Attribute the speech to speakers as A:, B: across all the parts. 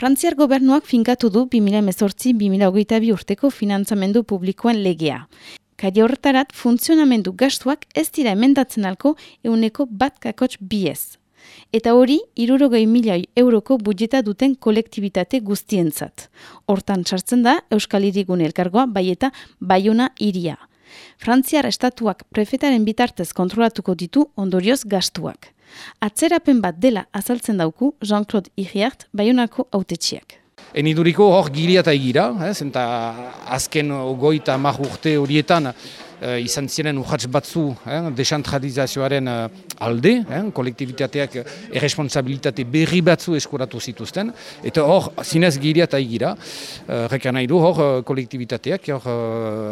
A: Frantziar gobernuak finkatu du 2018-2022 urteko finantzamendu publikoen legea. Kadi horretarat funtzionamendu gastuak ez dira emendatzen alko euneko bat kakotx biez. Eta hori, irurogei milioi euroko budjeta duten kolektibitate guztientzat. Hortan sartzen da Euskal Irigun elkargoa bai eta baiona iria. Frantziar estatuak prefetaren bitartez kontrolatuko ditu ondorioz gastuak. Atzerapen bat dela azaltzen dauku Jean-Claude Iriart baionako autetxiak.
B: Eniduriko hor giria eta egira, eh, zenta azken goita urte horietan uh, izan ziren urratz batzu eh, desantralizazioaren uh, alde, eh, kolektibitateak erresponsabilitate berri batzu eskuratu zituzten, eta hor zinez giria eta egira, uh, rekan nahi du hor uh, kolektibitateak, hor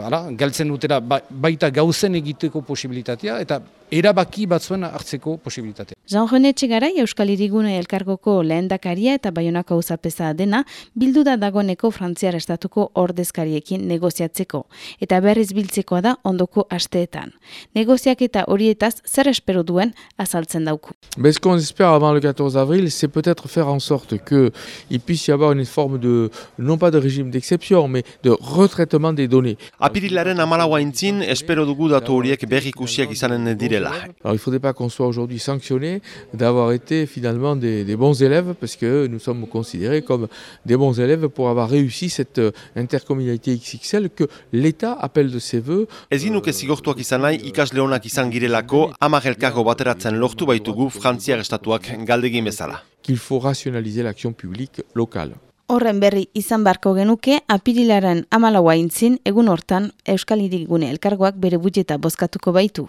B: ala, galtzen dutera ba, baita gauzen egiteko posibilitatea, eta erabaki batzuen hartzeko posibilitatea.
A: Jean-René Txegarai Euskal Irigune elkargoko lehendakaria eta baionako uzapeza dena, bildu da dagoeneko Frantziar Estatuko ordezkariekin negoziatzeko, eta berriz biltzekoa da ondoko asteetan. Negoziak eta horietaz zer espero duen azaltzen dauku.
C: Mais ce qu'on espère avant le 14 avril, c'est peut-être faire en sorte qu'il puisse y avoir une forme de, non pas de régime d'exception, mais de retraitement des données.
D: Apirilaren amalaua intzin, espero dugu datu horiek berrikusiak izanen direla.
C: Alors il faudrait pas qu'on soit aujourd'hui sanctionné d'avoir été finalement des, des bons élèves, parce que nous sommes considérés comme des bons élèves pour avoir réussi cette intercommunalité XXL que l'État appelle de ses voeux.
D: Ezin nuke zigortuak izan nahi ikasle honak izan girelako, amak elkargo bateratzen lortu baitugu Frantziar estatuak galdegin bezala.
C: Qu'il faut rationaliser l'action publique locale.
A: Horren berri izan barko genuke, apirilaren amalaua intzin, egun hortan Euskal Irigune elkargoak bere budjeta bozkatuko baitu.